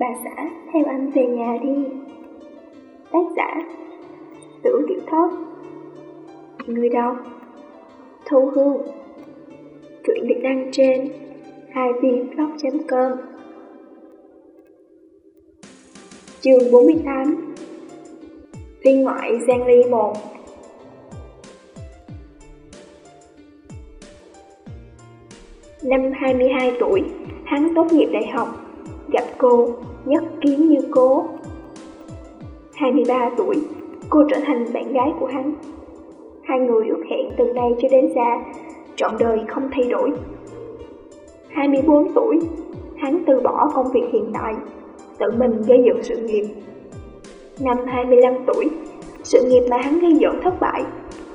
Bà xã, theo anh về nhà đi. Tác giả, Tử Tiểu Thất. Người đọc, Thu Hương. Truyện được đăng trên hai com. Chương 48 Viên ngoại Giang Ly 1 Năm 22 tuổi, hắn tốt nghiệp đại học, gặp cô, nhất kiến như cố. 23 tuổi, cô trở thành bạn gái của hắn. Hai người ước hẹn từ nay cho đến già, trọn đời không thay đổi. 24 tuổi, hắn từ bỏ công việc hiện tại, tự mình gây dựng sự nghiệp. Năm 25 tuổi, sự nghiệp mà hắn gây dựng thất bại,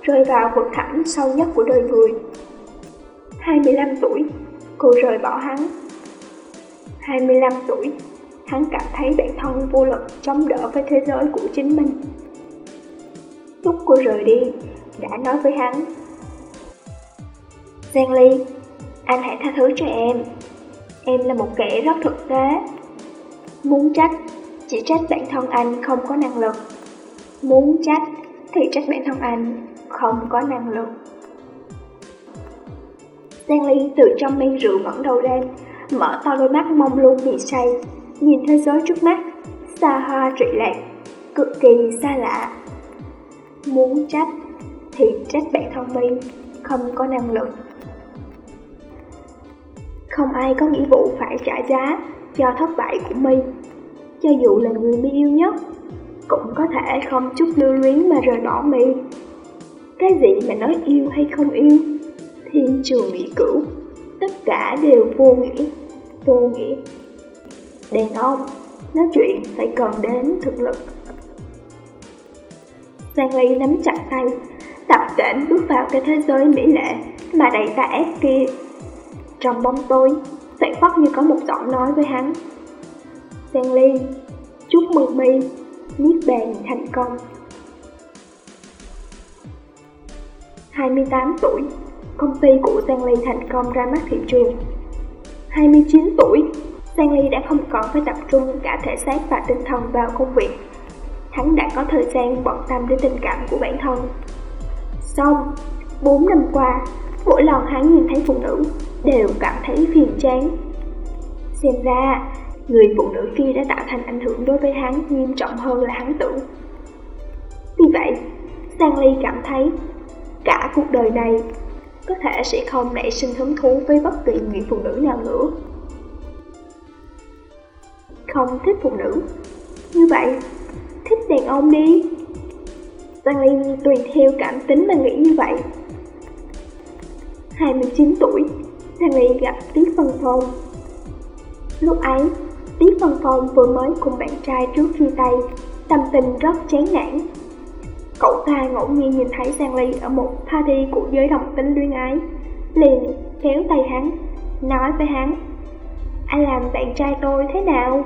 rơi vào vực thẳm sâu nhất của đời người. 25 tuổi, cô rời bỏ hắn. 25 tuổi, hắn cảm thấy bản thân vô lực chống đỡ với thế giới của chính mình. Lúc cô rời đi, đã nói với hắn. Giang Ly, anh hãy tha thứ cho em. Em là một kẻ rất thực tế. Muốn trách, chỉ trách bản thân anh không có năng lực. Muốn trách, thì trách bản thân anh không có năng lực. Giang Ly từ trong men rượu ngẩng đầu lên, mở to đôi mắt mông lung bị say, nhìn thế giới trước mắt, xa hoa trụy lạc, cực kỳ xa lạ. Muốn trách thì trách bạn thân minh, không có năng lực. Không ai có nghĩa vụ phải trả giá cho thất bại của mi. Cho dù là người mi yêu nhất, cũng có thể không chút lưu luyến mà rời bỏ mi. Cái gì mà nói yêu hay không yêu, thiên trường mỹ cửu, tất cả đều vô nghĩa, vô nghĩa. Đàn ông, nói chuyện phải cần đến thực lực. Giang Ly nắm chặt tay, tập tễnh bước vào cái thế giới mỹ lệ mà đầy tà ác kia. Trong bóng tối, phản phất như có một giọng nói với hắn. Giang Ly, chúc mừng mi, niết bàn thành công. 28 tuổi, công ty của Giang Ly thành công ra mắt thị trường. 29 tuổi, Giang đã không còn phải tập trung cả thể xác và tinh thần vào công việc. Hắn đã có thời gian bận tâm đến tình cảm của bản thân. Xong, 4 năm qua, mỗi lần hắn nhìn thấy phụ nữ đều cảm thấy phiền chán. Xem ra, người phụ nữ kia đã tạo thành ảnh hưởng đối với hắn nghiêm trọng hơn là hắn tưởng. Vì vậy, Stanley cảm thấy cả cuộc đời này có thể sẽ không nảy sinh hứng thú với bất kỳ người phụ nữ nào nữa. Không thích phụ nữ, như vậy, thích đàn ông đi. Giang Ly tùy theo cảm tính mà nghĩ như vậy. 29 tuổi, Giang Ly gặp Tiết Phân Phong. Lúc ấy, Tiết Phân Phong vừa mới cùng bạn trai trước chia tay, tâm tình rất chán nản. Cậu ta ngẫu nhiên nhìn thấy Giang Ly ở một party của giới đồng tính luyến ái, liền kéo tay hắn, nói với hắn, anh làm bạn trai tôi thế nào?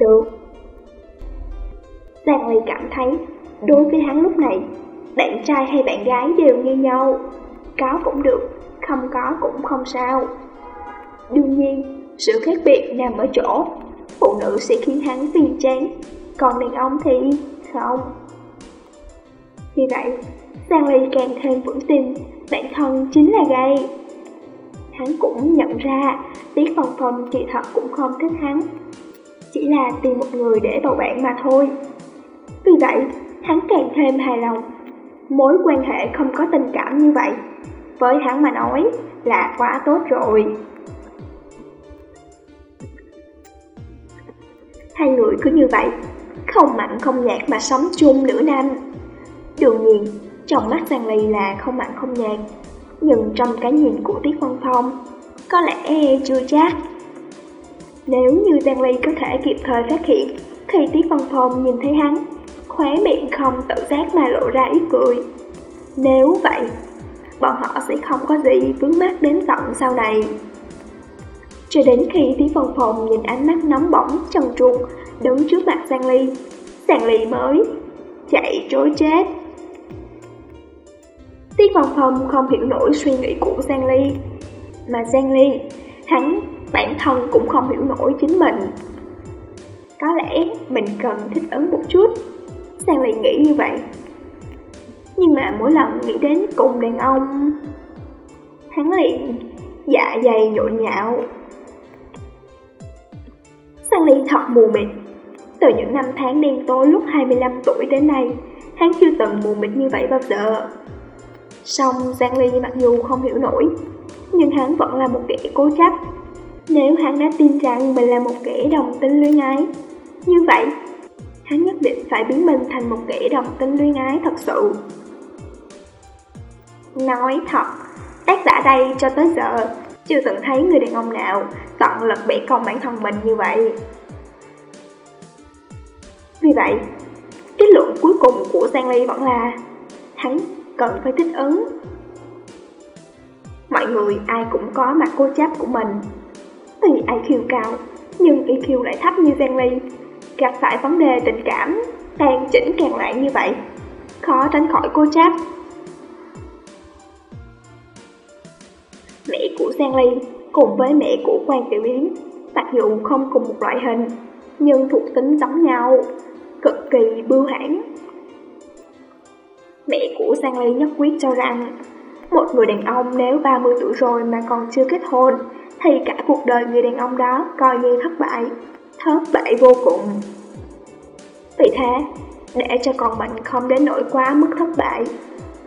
Được. Giang Ly cảm thấy, đối với hắn lúc này, bạn trai hay bạn gái đều như nhau, có cũng được, không có cũng không sao. Đương nhiên, sự khác biệt nằm ở chỗ, phụ nữ sẽ khiến hắn phiền chán, còn đàn ông thì không. Vì vậy, Giang Ly càng thêm vững tin bản thân chính là gay. Hắn cũng nhận ra Tiết Phong Phong kỳ thật cũng không thích hắn, chỉ là tìm một người để bầu bạn mà thôi. Vì vậy, hắn càng thêm hài lòng. Mối quan hệ không có tình cảm như vậy, với hắn mà nói là quá tốt rồi. Hai người cứ như vậy, không mặn không nhạt mà sống chung nửa năm. Đương nhiên, trong mắt Giang Ly là không mặn không nhạt, nhưng trong cái nhìn của Tiết Văn Phong, có lẽ chưa chắc. Nếu như Giang Ly có thể kịp thời phát hiện khi Tiết Văn Phong nhìn thấy hắn, khóe miệng không tự giác mà lộ ra ít cười. Nếu vậy, bọn họ sẽ không có gì vướng mắt đến tận sau này. Cho đến khi Tiết Văn Phong nhìn ánh mắt nóng bỏng, trần truồng đứng trước mặt Giang Ly, Giang Ly mới chạy trối chết. Tiết Văn Phong không hiểu nổi suy nghĩ của Giang Ly, mà Giang Ly, hắn bản thân cũng không hiểu nổi chính mình. Có lẽ mình cần thích ứng một chút, Sang Ly nghĩ như vậy. Nhưng mà mỗi lần nghĩ đến cùng đàn ông, hắn liền dạ dày nhộn nhạo. Sang Ly thật mù mịt. Từ những năm tháng đen tối lúc 25 tuổi đến nay, hắn chưa từng mù mịt như vậy bao giờ. song Giang Ly mặc dù không hiểu nổi, nhưng hắn vẫn là một kẻ cố chấp. Nếu hắn đã tin rằng mình là một kẻ đồng tính luyến ái, như vậy, hắn nhất định phải biến mình thành một kẻ đồng tính luyến ái thật sự. Nói thật, tác giả đây cho tới giờ chưa từng thấy người đàn ông nào tận lực bẻ cong bản thân mình như vậy. Vì vậy, kết luận cuối cùng của Giang Ly vẫn là hắn cần phải thích ứng. Mọi người ai cũng có mặt cố chấp của mình. Tuy IQ cao, nhưng EQ lại thấp như Giang Ly. Gặp phải vấn đề tình cảm, đang chỉnh càng lại như vậy, khó tránh khỏi cô chấp. Mẹ của Giang Ly cùng với mẹ của Quan Tiểu Yến, mặc dù không cùng một loại hình, nhưng thuộc tính giống nhau, cực kỳ bưu hãn. Mẹ của Giang Ly nhất quyết cho rằng, một người đàn ông nếu 30 tuổi rồi mà còn chưa kết hôn, thì cả cuộc đời người đàn ông đó coi như thất bại, thất bại vô cùng. Vì thế, để cho con mình không đến nỗi quá mức thất bại,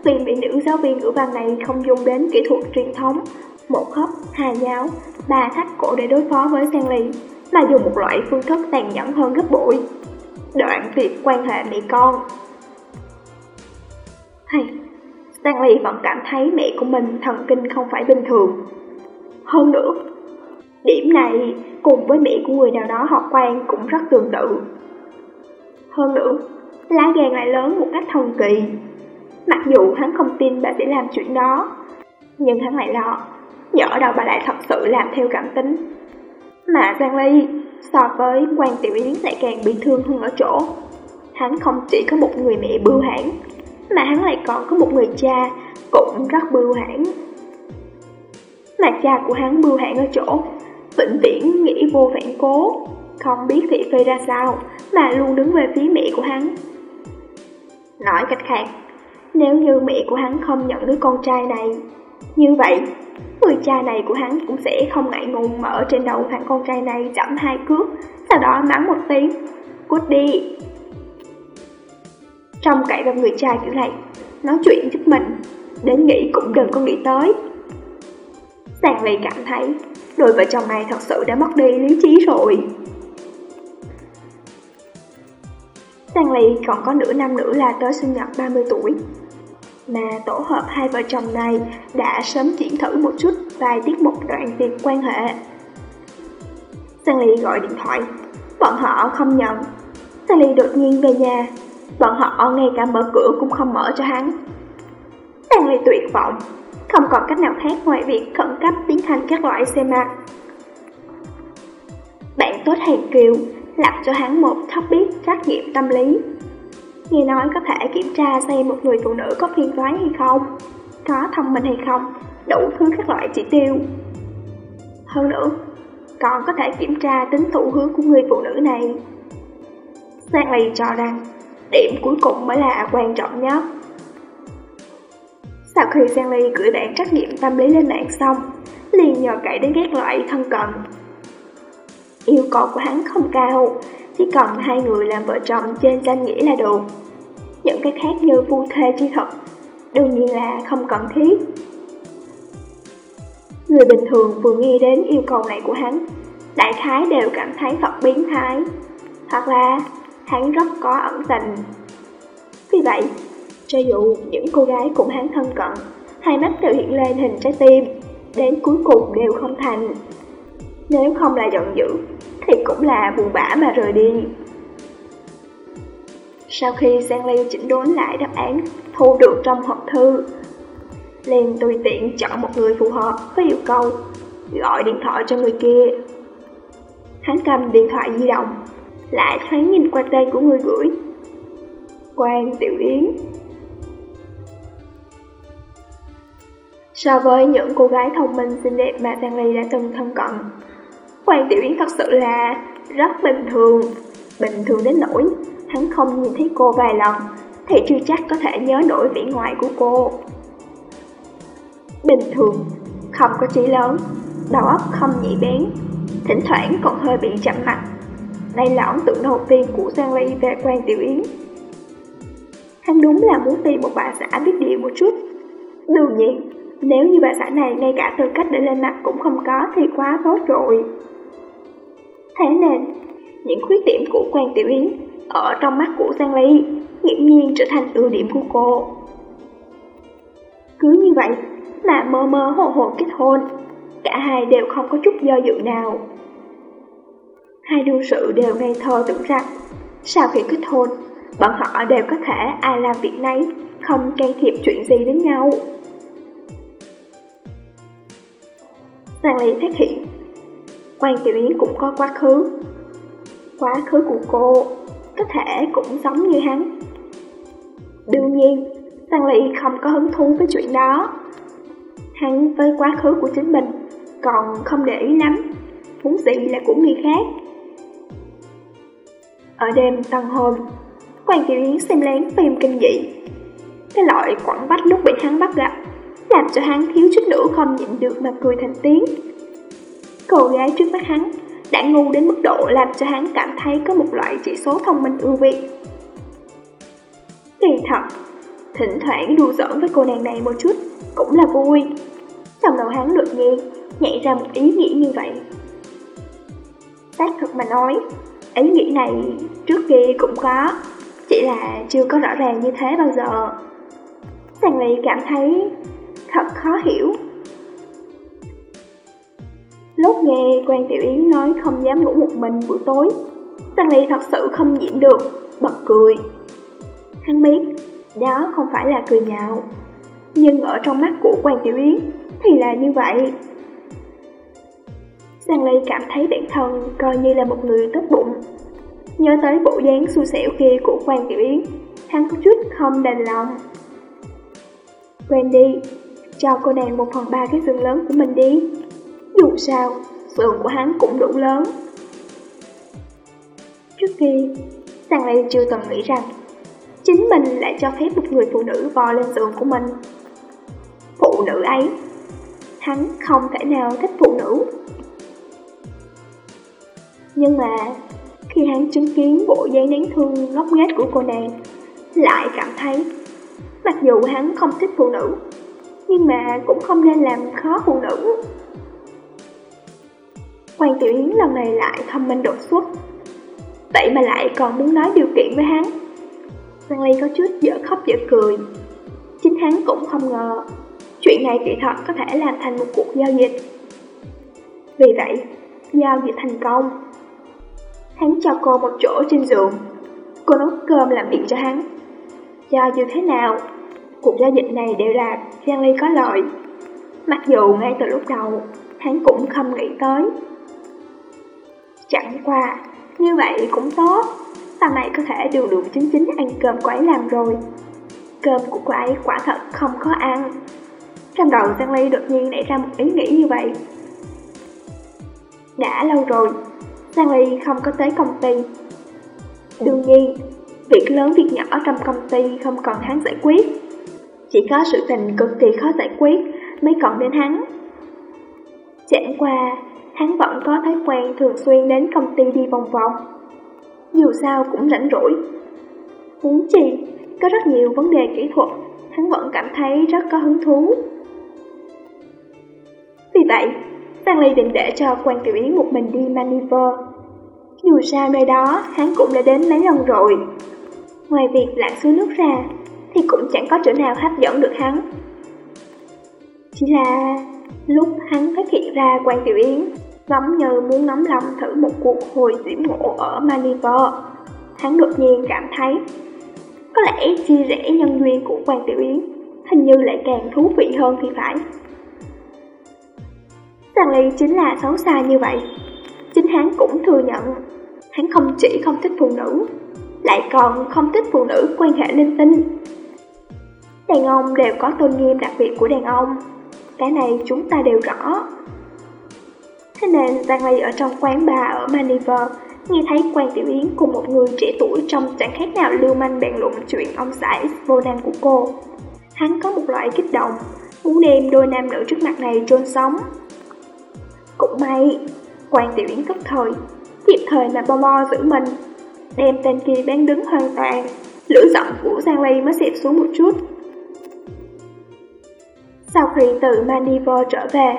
vì bị nữ giáo viên ngữ văn này không dùng đến kỹ thuật truyền thống, một hấp, hai nháo, ba thắt cổ để đối phó với Stanley mà dùng một loại phương thức tàn nhẫn hơn gấp bội. Đoạn việc quan hệ mẹ con Hay, Stanley vẫn cảm thấy mẹ của mình thần kinh không phải bình thường. Hơn nữa, điểm này cùng với mẹ của người nào đó họ quan cũng rất tương tự. Hơn nữa, lá gan lại lớn một cách thần kỳ. Mặc dù hắn không tin bà sẽ làm chuyện đó, nhưng hắn lại lo, nhỡ đâu bà lại thật sự làm theo cảm tính. Mà Giang Ly so với quan tiểu yến lại càng bị thương hơn ở chỗ. Hắn không chỉ có một người mẹ bưu hãn, mà hắn lại còn có một người cha cũng rất bưu hãn. Mà cha của hắn bưu hạn ở chỗ, vĩnh viễn nghĩ vô phản cố, không biết thị phi ra sao, mà luôn đứng về phía mẹ của hắn. Nói cách khác, nếu như mẹ của hắn không nhận đứa con trai này, như vậy, người cha này của hắn cũng sẽ không ngại ngùng mở trên đầu thằng con trai này chậm hai cước, sau đó mắng một tiếng, cút đi. Trong cậy vào người cha kiểu này, nói chuyện giúp mình, đến nghĩ cũng đừng có nghĩ tới. Giang Ly cảm thấy, đôi vợ chồng này thật sự đã mất đi lý trí rồi. Giang Ly còn có nửa năm nữa là tới sinh nhật 30 tuổi. Mà tổ hợp hai vợ chồng này đã sớm chuyển thử một chút vài tiết mục đoạn việc quan hệ. Stanley gọi điện thoại, bọn họ không nhận. Stanley đột nhiên về nhà, bọn họ ngay cả mở cửa cũng không mở cho hắn. Stanley tuyệt vọng, không còn cách nào khác ngoài việc khẩn cấp tiến hành các loại xe mặt. Bạn tốt hàng kiều lập cho hắn một topic trách nhiệm tâm lý. Nghe nói có thể kiểm tra xem một người phụ nữ có phiền toái hay không, có thông minh hay không, đủ thứ các loại chỉ tiêu. Hơn nữa, còn có thể kiểm tra tính thụ hướng của người phụ nữ này. Stanley cho rằng điểm cuối cùng mới là quan trọng nhất. Sau khi Stanley gửi bản trách nghiệm tâm lý lên mạng xong, liền nhờ cậy đến các loại thân cận. Yêu cầu của hắn không cao, chỉ cần hai người làm vợ chồng trên danh nghĩa là đủ Những cái khác như phu thê chi thật, đương nhiên là không cần thiết. Người bình thường vừa nghe đến yêu cầu này của hắn, đại khái đều cảm thấy thật biến thái, hoặc là hắn rất có ẩn tình. Vì vậy, cho dù những cô gái cũng hắn thân cận, hai mắt đều hiện lên hình trái tim, đến cuối cùng đều không thành. Nếu không là giận dữ, thì cũng là buồn bã mà rời đi. Sau khi Giang Ly chỉnh đốn lại đáp án thu được trong hộp thư, liền tùy tiện chọn một người phù hợp với yêu cầu, gọi điện thoại cho người kia. Hắn cầm điện thoại di động, lại thoáng nhìn qua tên của người gửi. Quan Tiểu Yến So với những cô gái thông minh xinh đẹp mà Giang Ly đã từng thân cận, Quan Tiểu Yến thật sự là rất bình thường, bình thường đến nỗi hắn không nhìn thấy cô vài lần thì chưa chắc có thể nhớ nổi vẻ ngoài của cô. Bình thường, không có trí lớn, đầu óc không nhạy bén, thỉnh thoảng còn hơi bị chậm mặt. Đây là ấn tượng đầu tiên của Giang Ly về Quan Tiểu Yến. Hắn đúng là muốn tìm một bà xã biết điều một chút. Đương nhiên, nếu như bà xã này ngay cả tư cách để lên mặt cũng không có thì quá tốt rồi. Thế nên, những khuyết điểm của Quan Tiểu Yến ở trong mắt của Giang Ly nghiễm nhiên trở thành ưu điểm của cô. Cứ như vậy mà mơ mơ hồ hồ kết hôn, cả hai đều không có chút do dự nào. Hai đương sự đều ngây thơ tưởng rằng, sau khi kết hôn, bọn họ đều có thể ai làm việc nấy, không can thiệp chuyện gì đến nhau. Giang Ly phát hiện, Quan Tiểu Yến cũng có quá khứ. Quá khứ của cô có thể cũng giống như hắn. Đương nhiên, Giang Ly không có hứng thú với chuyện đó. Hắn với quá khứ của chính mình còn không để ý lắm, muốn gì là của người khác. Ở đêm tân hôn, Quan Tiểu Yến xem lén phim kinh dị. Cái loại quẩn bách lúc bị hắn bắt gặp, làm cho hắn thiếu chút nữa không nhịn được mà cười thành tiếng. Cô gái trước mắt hắn đã ngu đến mức độ làm cho hắn cảm thấy có một loại chỉ số thông minh ưu việt. Kỳ thật, thỉnh thoảng đùa giỡn với cô nàng này một chút cũng là vui. Trong đầu hắn đột nhiên nhảy ra một ý nghĩ như vậy. Xác thực mà nói, ý nghĩ này trước kia cũng có, chỉ là chưa có rõ ràng như thế bao giờ. Sàng Lì cảm thấy thật khó hiểu. Lúc nghe quan Tiểu Yến nói không dám ngủ một mình buổi tối, Sàng Ly thật sự không diễn được, bật cười. Hắn biết, đó không phải là cười nhạo, nhưng ở trong mắt của quan Tiểu Yến thì là như vậy. Giang Ly cảm thấy bản thân coi như là một người tốt bụng. Nhớ tới bộ dáng xui xẻo kia của Quan Tiểu Yến, hắn có chút không đành lòng. Quên đi, cho cô nàng một phần ba cái giường lớn của mình đi. Dù sao, giường của hắn cũng đủ lớn. Trước khi, Giang Lê chưa từng nghĩ rằng chính mình lại cho phép một người phụ nữ vò lên giường của mình. Phụ nữ ấy, hắn không thể nào thích phụ nữ. Nhưng mà, khi hắn chứng kiến bộ dáng đáng thương ngốc nghếch của cô nàng, lại cảm thấy, mặc dù hắn không thích phụ nữ, nhưng mà cũng không nên làm khó phụ nữ. Quan Tiểu Yến lần này lại thông minh đột xuất, vậy mà lại còn muốn nói điều kiện với hắn. Giang Ly có chút dở khóc dở cười. Chính hắn cũng không ngờ, chuyện này kỳ thật có thể làm thành một cuộc giao dịch. Vì vậy, giao dịch thành công. Hắn cho cô một chỗ trên giường, cô nấu cơm làm điện cho hắn. Cho dù thế nào, cuộc giao dịch này đều là Giang Ly có lợi. Mặc dù ngay từ lúc đầu, hắn cũng không nghĩ tới. Chẳng qua, như vậy cũng tốt sau này có thể đường đường chính chính ăn cơm của ấy làm rồi. Cơm của cô ấy quả thật không có ăn. Trong đầu Giang Ly đột nhiên nảy ra một ý nghĩ như vậy. Đã lâu rồi, Giang Ly không có tới công ty. Đương nhiên, việc lớn việc nhỏ trong công ty không còn hắn giải quyết. Chỉ có sự tình cực kỳ khó giải quyết mới còn đến hắn. Chẳng qua, hắn vẫn có thói quen thường xuyên đến công ty đi vòng vòng dù sao cũng rảnh rỗi. Huống chi, có rất nhiều vấn đề kỹ thuật, hắn vẫn cảm thấy rất có hứng thú. Vì vậy, Giang Ly định để cho quan tiểu yến một mình đi maneuver. Dù sao nơi đó, hắn cũng đã đến mấy lần rồi. Ngoài việc lặn xuống nước ra, thì cũng chẳng có chỗ nào hấp dẫn được hắn. Chỉ là lúc hắn phát hiện ra quan tiểu yến giống như muốn nóng lòng thử một cuộc hồi diễm ngộ ở Manivore, Hắn đột nhiên cảm thấy, có lẽ chia rẽ nhân duyên của Quan Tiểu Yến hình như lại càng thú vị hơn thì phải. Giang Ly chính là xấu xa như vậy. Chính hắn cũng thừa nhận, hắn không chỉ không thích phụ nữ, lại còn không thích phụ nữ quan hệ linh tinh. Đàn ông đều có tôn nghiêm đặc biệt của đàn ông, cái này chúng ta đều rõ. Thế nên Giang Ly ở trong quán bar ở Maniver nghe thấy quan tiểu yến cùng một người trẻ tuổi trong chẳng khác nào lưu manh bàn luận chuyện ông xã vô năng của cô. Hắn có một loại kích động, muốn đem đôi nam nữ trước mặt này trôn sống. Cũng may, quan tiểu yến tức thời, kịp thời mà bo bo giữ mình, đem tên kia bán đứng hoàn toàn, lửa giọng của Giang Ly mới xẹp xuống một chút. Sau khi từ Manivo trở về,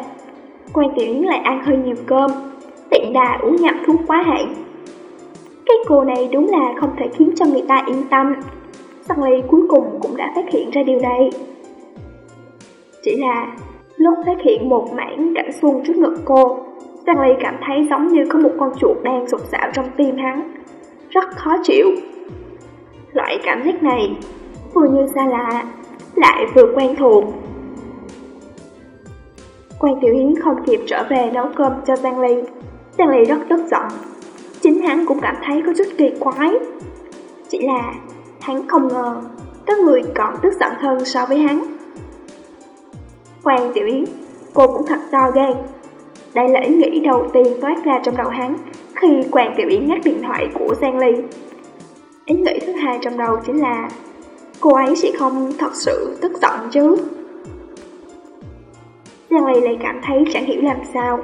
quan tiểu yến lại ăn hơi nhiều cơm, tiện đà uống nhậm thuốc quá hạn. Cái cô này đúng là không thể khiến cho người ta yên tâm. sang Ly cuối cùng cũng đã phát hiện ra điều này. Chỉ là lúc phát hiện một mảng cảnh xuân trước ngực cô, sang Ly cảm thấy giống như có một con chuột đang sụp sạo trong tim hắn. Rất khó chịu. Loại cảm giác này vừa như xa lạ, lại vừa quen thuộc. Quan Tiểu Yến không kịp trở về nấu cơm cho Giang Ly. Giang Ly rất tức giận. Chính hắn cũng cảm thấy có chút kỳ quái. Chỉ là hắn không ngờ có người còn tức giận hơn so với hắn. Quan Tiểu Yến, cô cũng thật to gan. Đây là ý nghĩ đầu tiên toát ra trong đầu hắn khi Quan Tiểu Yến nhắc điện thoại của Giang Ly. Ý nghĩ thứ hai trong đầu chính là cô ấy sẽ không thật sự tức giận chứ. Giang Ly lại cảm thấy chẳng hiểu làm sao.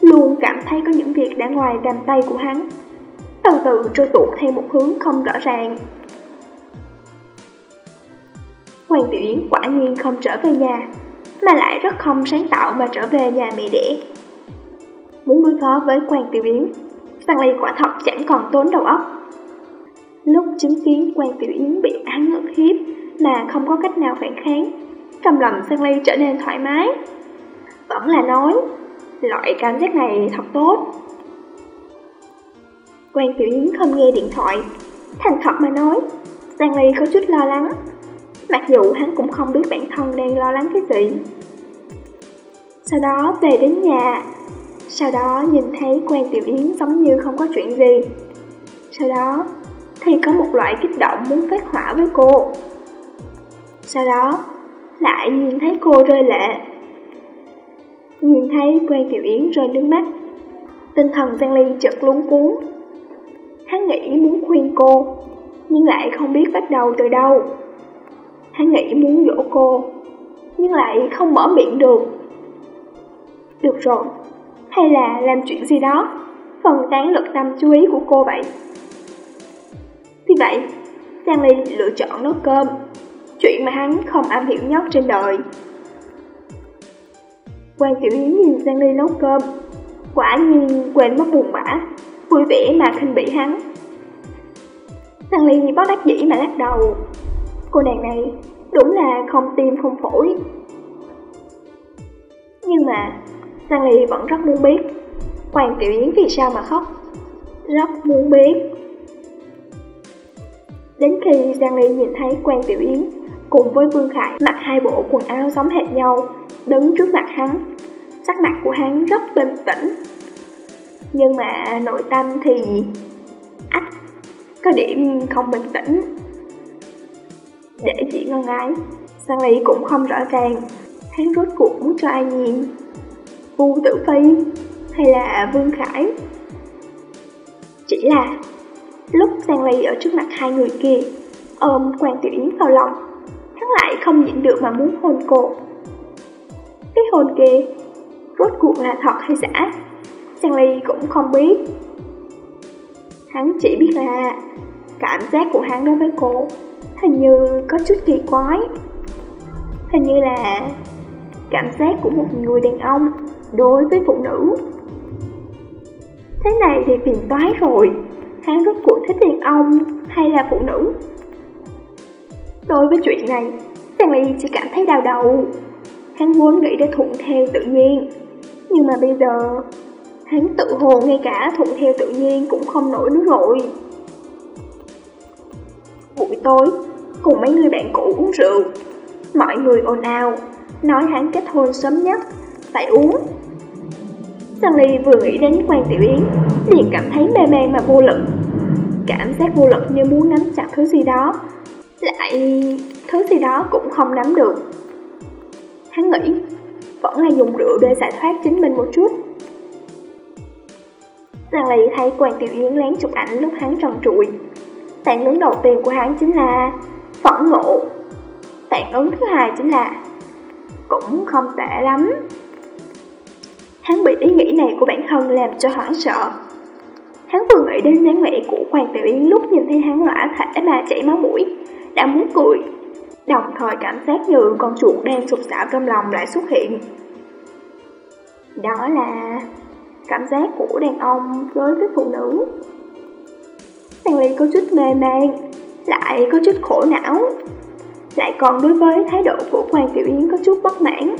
Luôn cảm thấy có những việc đã ngoài đàm tay của hắn. Từ từ trôi tuột theo một hướng không rõ ràng. Hoàng Tiểu Yến quả nhiên không trở về nhà, Mà lại rất không sáng tạo mà trở về nhà mẹ đẻ. Muốn đối phó với Hoàng Tiểu Yến Giang Ly quả thật chẳng còn tốn đầu óc. Lúc chứng kiến Hoàng Tiểu Yến bị án ngược hiếp Mà không có cách nào phản kháng cầm lòng Giang Ly trở nên thoải mái vẫn là nói, loại cảm giác này thật tốt. Quan Tiểu Yến không nghe điện thoại, thành thật mà nói, Giang Ly có chút lo lắng, mặc dù hắn cũng không biết bản thân đang lo lắng cái gì. Sau đó về đến nhà, sau đó nhìn thấy Quan Tiểu Yến giống như không có chuyện gì. Sau đó thì có một loại kích động muốn phát hỏa với cô. Sau đó lại nhìn thấy cô rơi lệ Nhìn thấy quan Tiểu Yến rơi nước mắt. Tinh thần Giang Ly chợt lúng cuốn Hắn nghĩ muốn khuyên cô, Nhưng lại không biết bắt đầu từ đâu. Hắn nghĩ muốn dỗ cô, Nhưng lại không mở miệng được. Được rồi, Hay là làm chuyện gì đó, Phần tán lực tâm chú ý của cô vậy? Vì vậy, Giang Ly lựa chọn nấu cơm, Chuyện mà hắn không am hiểu nhất trên đời. Quan Tiểu Yến nhìn Sang Ly nấu cơm, quả nhiên quên mất buồn bã, vui vẻ mà khinh bỉ hắn. Sang Ly bất đắc dĩ mà lắc đầu, cô nàng này đúng là không tim không phổi. Nhưng mà Sang Ly vẫn rất muốn biết Quan Tiểu Yến vì sao mà khóc Rất muốn biết Đến khi Giang Ly nhìn thấy Quan Tiểu Yến cùng với Vương Khải mặc hai bộ quần áo giống hệt nhau đứng trước mặt hắn. Sắc mặt của hắn rất bình tĩnh. Nhưng mà nội tâm thì... Ách, có điểm không bình tĩnh. Để chỉ ngân ái, Sang Lý cũng không rõ ràng hắn rốt cuộc muốn cho ai nhìn. Vu Tử Phi hay là Vương Khải? Chỉ là lúc Sang Ly ở trước mặt hai người kia ôm Quan Tiểu Yến vào lòng, hắn lại không nhịn được mà muốn hôn cô. Cái hôn kia Rốt cuộc là thật hay giả? Stanley cũng không biết. Hắn chỉ biết là Cảm giác của hắn đối với cô Hình như có chút kỳ quái. Hình như là Cảm giác của một người đàn ông Đối với phụ nữ. Thế này thì phiền toái rồi. Hắn rốt cuộc thích đàn ông Hay là phụ nữ? Đối với chuyện này Stanley chỉ cảm thấy đau đầu. Hắn vốn nghĩ để thuận theo tự nhiên. Nhưng mà bây giờ, Hắn tự hồ ngay cả thuận theo tự nhiên cũng không nổi nữa rồi. Buổi tối, Cùng mấy người bạn cũ uống rượu. Mọi người ồn ào, Nói hắn kết hôn sớm nhất, Phải uống. Stanley vừa nghĩ đến quan tiểu yến, liền cảm thấy mê man mà vô lực. Cảm giác vô lực như muốn nắm chặt thứ gì đó, Lại, thứ gì đó cũng không nắm được. Hắn nghĩ vẫn là dùng rượu để giải thoát chính mình một chút Giang Ly thấy Quan Tiểu Yến lén chụp ảnh lúc hắn trần trụi. Tạng ứng đầu tiên của hắn chính là phẫn nộ. Tạng ứng thứ hai chính là cũng không tệ lắm. Hắn bị ý nghĩ này của bản thân làm cho hoảng sợ. Hắn vừa nghĩ đến dáng vẻ của Hoàng Tiểu Yến lúc nhìn thấy hắn lõa thể mà chảy máu mũi, đã muốn cười. Đồng thời cảm giác như con chuột đang sụp xạo trong lòng lại xuất hiện. Đó là cảm giác của đàn ông đối với phụ nữ. Thằng Ly có chút mê man, lại có chút khổ não, lại còn đối với thái độ của Hoàng Tiểu Yến có chút bất mãn.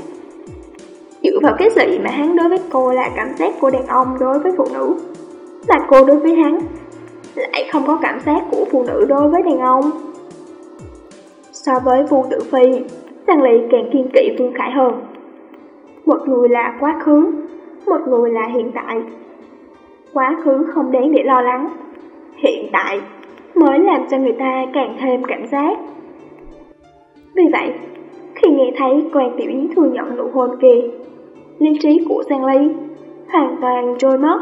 Dựa vào cái gì mà hắn đối với cô là cảm giác của đàn ông đối với phụ nữ, là cô đối với hắn, lại không có cảm giác của phụ nữ đối với đàn ông. So với Vu Tử Phi, Giang Ly càng kiên kỵ Vương Khải hơn. Một người là quá khứ, một người là hiện tại. Quá khứ không đáng để lo lắng, hiện tại mới làm cho người ta càng thêm cảm giác. Vì vậy, khi nghe thấy quan tiểu yến thừa nhận nụ hôn kia, lý trí của Giang Ly hoàn toàn trôi mất.